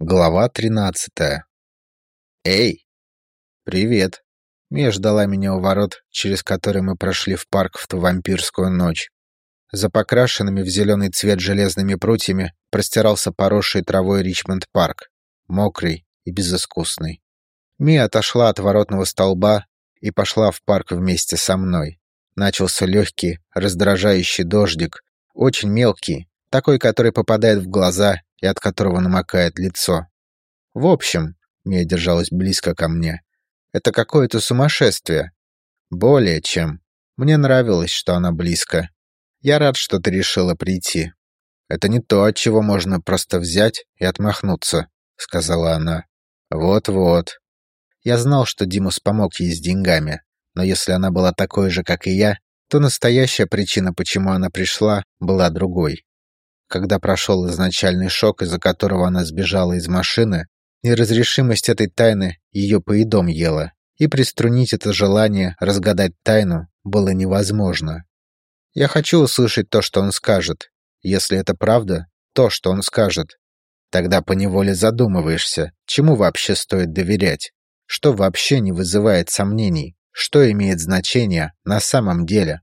Глава тринадцатая. «Эй!» «Привет!» Мия ждала меня у ворот, через которые мы прошли в парк в ту вампирскую ночь. За покрашенными в зеленый цвет железными прутьями простирался поросший травой Ричмонд-парк, мокрый и безыскусный. Мия отошла от воротного столба и пошла в парк вместе со мной. Начался легкий, раздражающий дождик, очень мелкий, такой, который попадает в глаза и от которого намокает лицо. В общем, Мия держалась близко ко мне. Это какое-то сумасшествие. Более чем. Мне нравилось, что она близко. Я рад, что ты решила прийти. Это не то, от чего можно просто взять и отмахнуться, сказала она. Вот-вот. Я знал, что Димус помог ей с деньгами, но если она была такой же, как и я, то настоящая причина, почему она пришла, была другой. Когда прошел изначальный шок, из-за которого она сбежала из машины, неразрешимость этой тайны ее поедом ела, и приструнить это желание разгадать тайну было невозможно. Я хочу услышать то, что он скажет. Если это правда, то, что он скажет. Тогда поневоле задумываешься, чему вообще стоит доверять, что вообще не вызывает сомнений, что имеет значение на самом деле.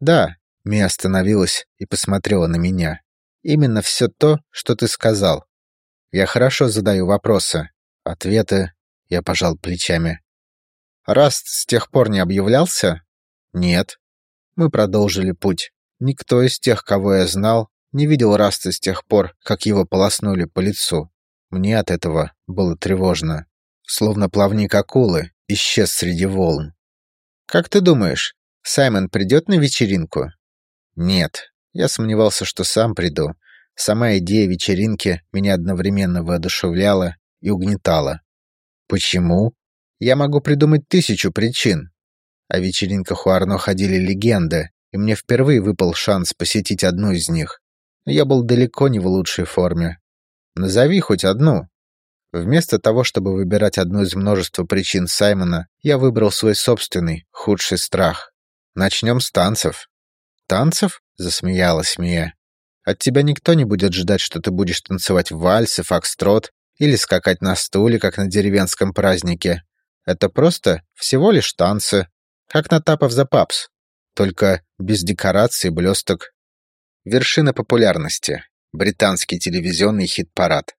Да, Мия остановилась и посмотрела на меня. Именно все то, что ты сказал. Я хорошо задаю вопросы. Ответы я пожал плечами. Раст с тех пор не объявлялся? Нет. Мы продолжили путь. Никто из тех, кого я знал, не видел Раста с тех пор, как его полоснули по лицу. Мне от этого было тревожно. Словно плавник акулы исчез среди волн. «Как ты думаешь, Саймон придет на вечеринку?» «Нет, я сомневался, что сам приду. Сама идея вечеринки меня одновременно воодушевляла и угнетала. Почему? Я могу придумать тысячу причин. О вечеринках у Арно ходили легенды, и мне впервые выпал шанс посетить одну из них. Я был далеко не в лучшей форме. Назови хоть одну. Вместо того, чтобы выбирать одну из множества причин Саймона, я выбрал свой собственный, худший страх. Начнем с танцев. Танцев? Засмеялась Мия. От тебя никто не будет ждать, что ты будешь танцевать вальсы, фокстрот или скакать на стуле, как на деревенском празднике. Это просто всего лишь танцы, как на Тапов за Папс, только без декораций и блесток. Вершина популярности. Британский телевизионный хит-парад.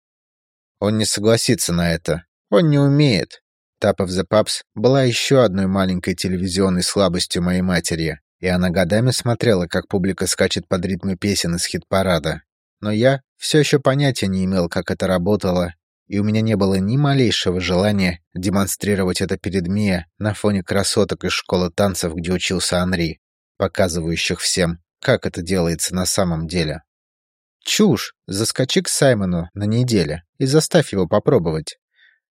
Он не согласится на это. Он не умеет. Тапов за Папс была еще одной маленькой телевизионной слабостью моей матери и она годами смотрела, как публика скачет под ритмы песен из хит-парада. Но я все еще понятия не имел, как это работало, и у меня не было ни малейшего желания демонстрировать это перед Мия на фоне красоток из школы танцев, где учился Анри, показывающих всем, как это делается на самом деле. Чушь! Заскочи к Саймону на неделе и заставь его попробовать.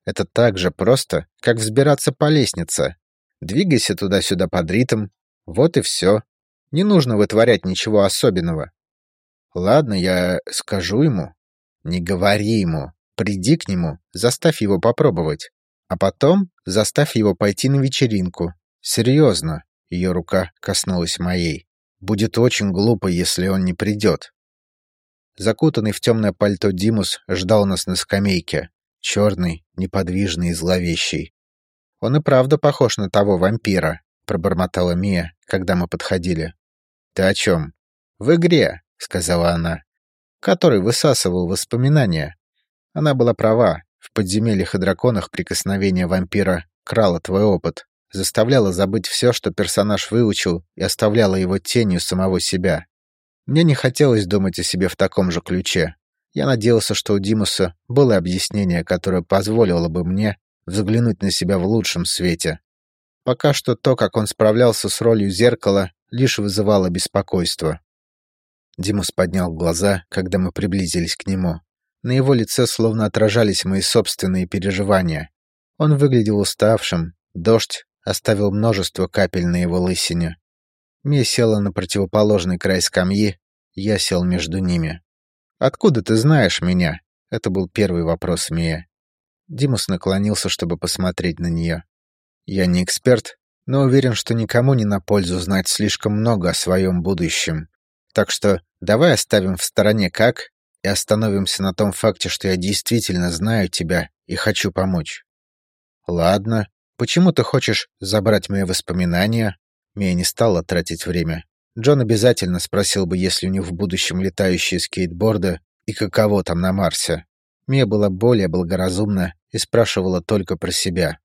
Это так же просто, как взбираться по лестнице. Двигайся туда-сюда под ритм, вот и все. Не нужно вытворять ничего особенного. Ладно, я скажу ему. Не говори ему. Приди к нему, заставь его попробовать. А потом заставь его пойти на вечеринку. Серьезно. Ее рука коснулась моей. Будет очень глупо, если он не придет. Закутанный в темное пальто Димус ждал нас на скамейке. Черный, неподвижный и зловещий. Он и правда похож на того вампира, пробормотала Мия, когда мы подходили. «Ты о чем?» «В игре», — сказала она, который высасывал воспоминания. Она была права. В подземельях и драконах прикосновение вампира крало твой опыт, заставляло забыть все, что персонаж выучил, и оставляло его тенью самого себя. Мне не хотелось думать о себе в таком же ключе. Я надеялся, что у Димуса было объяснение, которое позволило бы мне взглянуть на себя в лучшем свете. Пока что то, как он справлялся с ролью зеркала, лишь вызывало беспокойство. Димус поднял глаза, когда мы приблизились к нему. На его лице словно отражались мои собственные переживания. Он выглядел уставшим, дождь оставил множество капель на его лысине. Мия села на противоположный край скамьи, я сел между ними. «Откуда ты знаешь меня?» Это был первый вопрос Мия. Димус наклонился, чтобы посмотреть на нее. Я не эксперт, но уверен, что никому не на пользу знать слишком много о своем будущем. Так что давай оставим в стороне как и остановимся на том факте, что я действительно знаю тебя и хочу помочь. Ладно. Почему ты хочешь забрать мои воспоминания? Мия не стала тратить время. Джон обязательно спросил бы, если у них в будущем летающие скейтборды и каково там на Марсе. Мия была более благоразумна и спрашивала только про себя.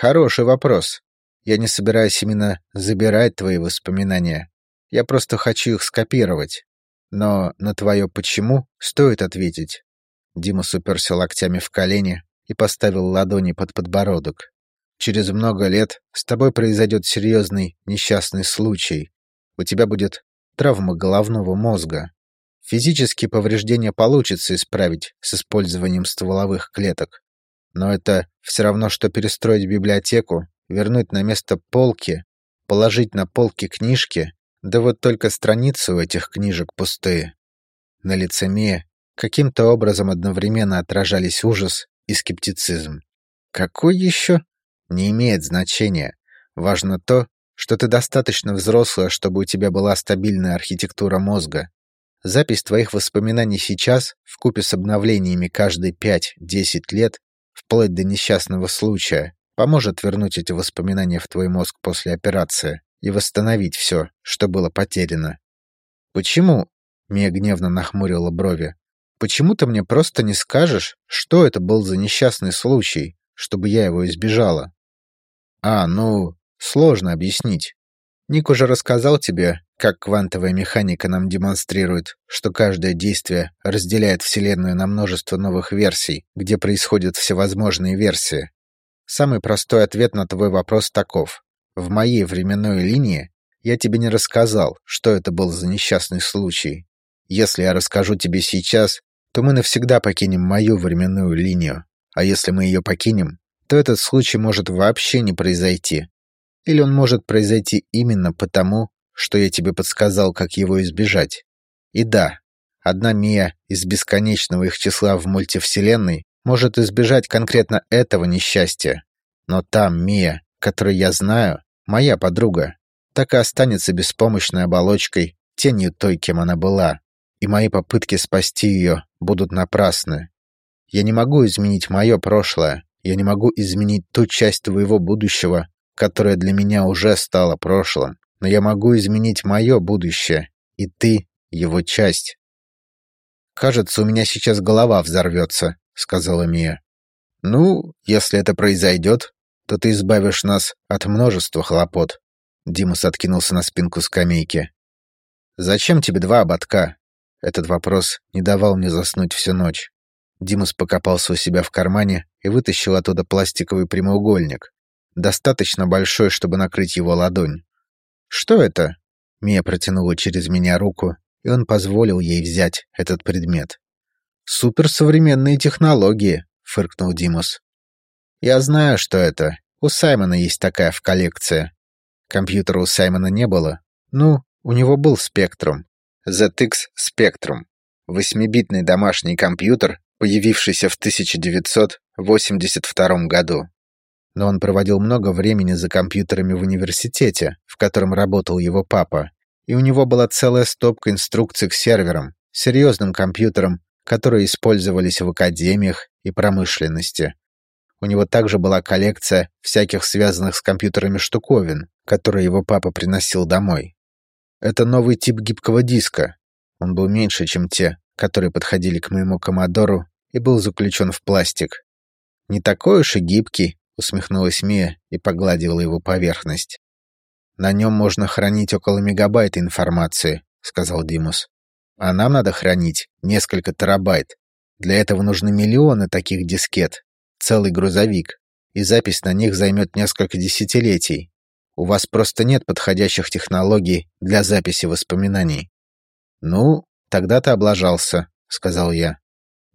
«Хороший вопрос. Я не собираюсь именно забирать твои воспоминания. Я просто хочу их скопировать. Но на твое «почему» стоит ответить. Дима суперся локтями в колени и поставил ладони под подбородок. Через много лет с тобой произойдет серьезный несчастный случай. У тебя будет травма головного мозга. Физические повреждения получится исправить с использованием стволовых клеток. Но это все равно, что перестроить библиотеку, вернуть на место полки, положить на полки книжки да вот только страницы у этих книжек пустые. На лице Мия каким-то образом одновременно отражались ужас и скептицизм. Какой еще? Не имеет значения. Важно то, что ты достаточно взрослая, чтобы у тебя была стабильная архитектура мозга. Запись твоих воспоминаний сейчас, вкупе с обновлениями каждые 5-10 лет, вплоть до несчастного случая, поможет вернуть эти воспоминания в твой мозг после операции и восстановить все, что было потеряно. «Почему?» — Мия гневно нахмурила брови. «Почему ты мне просто не скажешь, что это был за несчастный случай, чтобы я его избежала?» «А, ну, сложно объяснить. Ник уже рассказал тебе, как квантовая механика нам демонстрирует, что каждое действие разделяет Вселенную на множество новых версий, где происходят всевозможные версии. Самый простой ответ на твой вопрос таков. В моей временной линии я тебе не рассказал, что это был за несчастный случай. Если я расскажу тебе сейчас, то мы навсегда покинем мою временную линию. А если мы ее покинем, то этот случай может вообще не произойти. Или он может произойти именно потому, что я тебе подсказал, как его избежать. И да, одна Мия из бесконечного их числа в мультивселенной может избежать конкретно этого несчастья. Но там Мия, которую я знаю, Моя подруга так и останется беспомощной оболочкой, тенью той, кем она была, и мои попытки спасти ее будут напрасны. Я не могу изменить мое прошлое, я не могу изменить ту часть твоего будущего, которая для меня уже стала прошлым, но я могу изменить мое будущее, и ты — его часть. «Кажется, у меня сейчас голова взорвется», — сказала Мия. «Ну, если это произойдет, то ты избавишь нас от множества хлопот». Димус откинулся на спинку скамейки. «Зачем тебе два ободка?» Этот вопрос не давал мне заснуть всю ночь. Димус покопался у себя в кармане и вытащил оттуда пластиковый прямоугольник, достаточно большой, чтобы накрыть его ладонь. «Что это?» Мия протянула через меня руку, и он позволил ей взять этот предмет. «Суперсовременные технологии», — фыркнул Димус. Я знаю, что это. У Саймона есть такая в коллекции. Компьютера у Саймона не было. Ну, у него был Spectrum. ZX Spectrum. Восьмибитный домашний компьютер, появившийся в 1982 году. Но он проводил много времени за компьютерами в университете, в котором работал его папа, и у него была целая стопка инструкций к серверам, серьезным компьютерам, которые использовались в академиях и промышленности. У него также была коллекция всяких связанных с компьютерами штуковин, которые его папа приносил домой. Это новый тип гибкого диска. Он был меньше, чем те, которые подходили к моему Коммодору, и был заключен в пластик. «Не такой уж и гибкий», — усмехнулась Мия и погладила его поверхность. «На нем можно хранить около мегабайта информации», — сказал Димус. «А нам надо хранить несколько терабайт. Для этого нужны миллионы таких дискет, целый грузовик, и запись на них займет несколько десятилетий. У вас просто нет подходящих технологий для записи воспоминаний. Ну, тогда ты облажался, сказал я.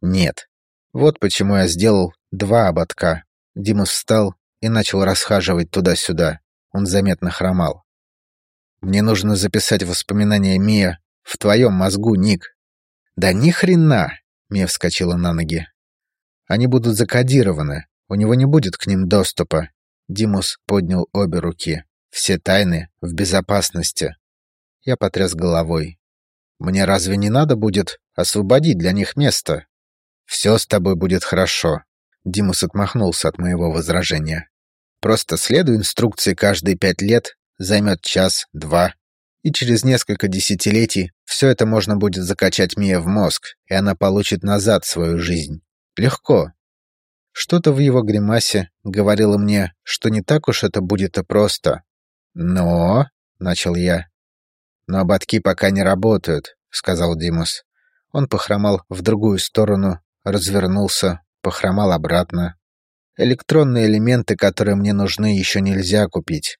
Нет. Вот почему я сделал два ободка. Димус встал и начал расхаживать туда-сюда. Он заметно хромал. Мне нужно записать воспоминания Мия в твоем мозгу, Ник. Да ни хрена! Мия вскочила на ноги. Они будут закодированы. У него не будет к ним доступа. Димус поднял обе руки. Все тайны в безопасности. Я потряс головой. Мне разве не надо будет освободить для них место. Все с тобой будет хорошо. Димус отмахнулся от моего возражения. Просто следуй инструкции каждые пять лет, займет час, два, и через несколько десятилетий все это можно будет закачать Мия в мозг, и она получит назад свою жизнь. Легко. Что-то в его гримасе говорило мне, что не так уж это будет и просто. «Но...» — начал я. «Но ободки пока не работают», — сказал Димус. Он похромал в другую сторону, развернулся, похромал обратно. Электронные элементы, которые мне нужны, еще нельзя купить.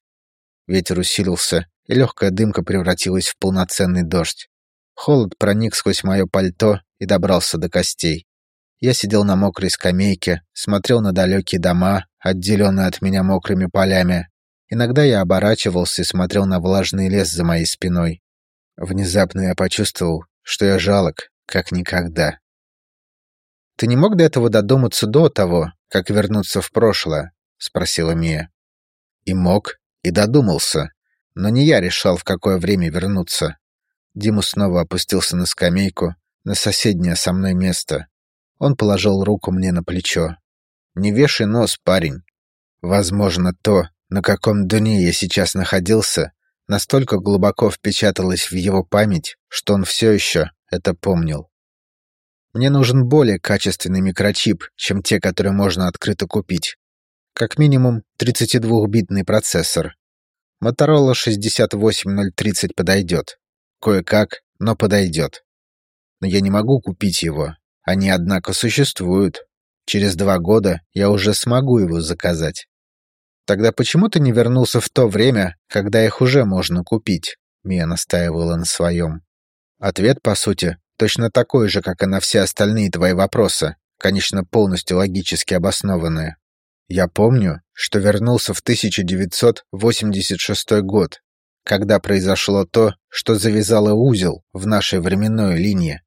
Ветер усилился, и легкая дымка превратилась в полноценный дождь. Холод проник сквозь мое пальто и добрался до костей. Я сидел на мокрой скамейке, смотрел на далекие дома, отделенные от меня мокрыми полями. Иногда я оборачивался и смотрел на влажный лес за моей спиной. Внезапно я почувствовал, что я жалок, как никогда. «Ты не мог до этого додуматься до того, как вернуться в прошлое?» — спросила Мия. «И мог, и додумался. Но не я решал, в какое время вернуться. Дима снова опустился на скамейку, на соседнее со мной место. Он положил руку мне на плечо. «Не вешай нос, парень. Возможно, то, на каком дне я сейчас находился, настолько глубоко впечаталось в его память, что он все еще это помнил. Мне нужен более качественный микрочип, чем те, которые можно открыто купить. Как минимум 32-битный процессор, Motorola 68030 подойдет. Кое-как, но подойдет. Но я не могу купить его. Они, однако, существуют. Через два года я уже смогу его заказать. Тогда почему ты не вернулся в то время, когда их уже можно купить? Мия настаивала на своем. Ответ, по сути, точно такой же, как и на все остальные твои вопросы, конечно, полностью логически обоснованные. Я помню, что вернулся в 1986 год, когда произошло то, что завязало узел в нашей временной линии.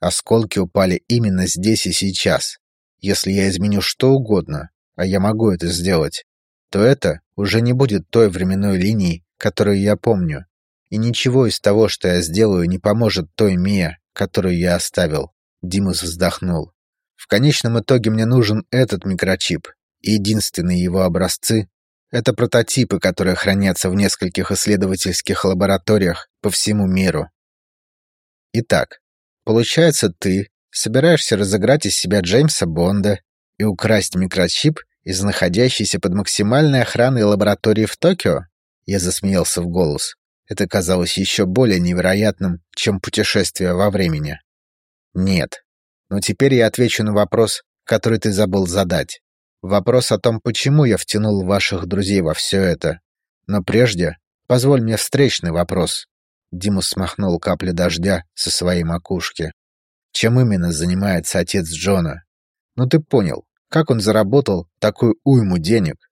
Осколки упали именно здесь и сейчас. Если я изменю что угодно, а я могу это сделать, то это уже не будет той временной линией, которую я помню. И ничего из того, что я сделаю, не поможет той Мия, которую я оставил. Димус вздохнул. В конечном итоге мне нужен этот микрочип, Единственные его образцы — это прототипы, которые хранятся в нескольких исследовательских лабораториях по всему миру. Итак, получается, ты собираешься разыграть из себя Джеймса Бонда и украсть микрочип из находящейся под максимальной охраной лаборатории в Токио? Я засмеялся в голос. Это казалось еще более невероятным, чем путешествие во времени. Нет. Но теперь я отвечу на вопрос, который ты забыл задать. Вопрос о том, почему я втянул ваших друзей во все это. Но прежде, позволь мне встречный вопрос. Димус смахнул капли дождя со своей макушки. Чем именно занимается отец Джона? Ну ты понял, как он заработал такую уйму денег?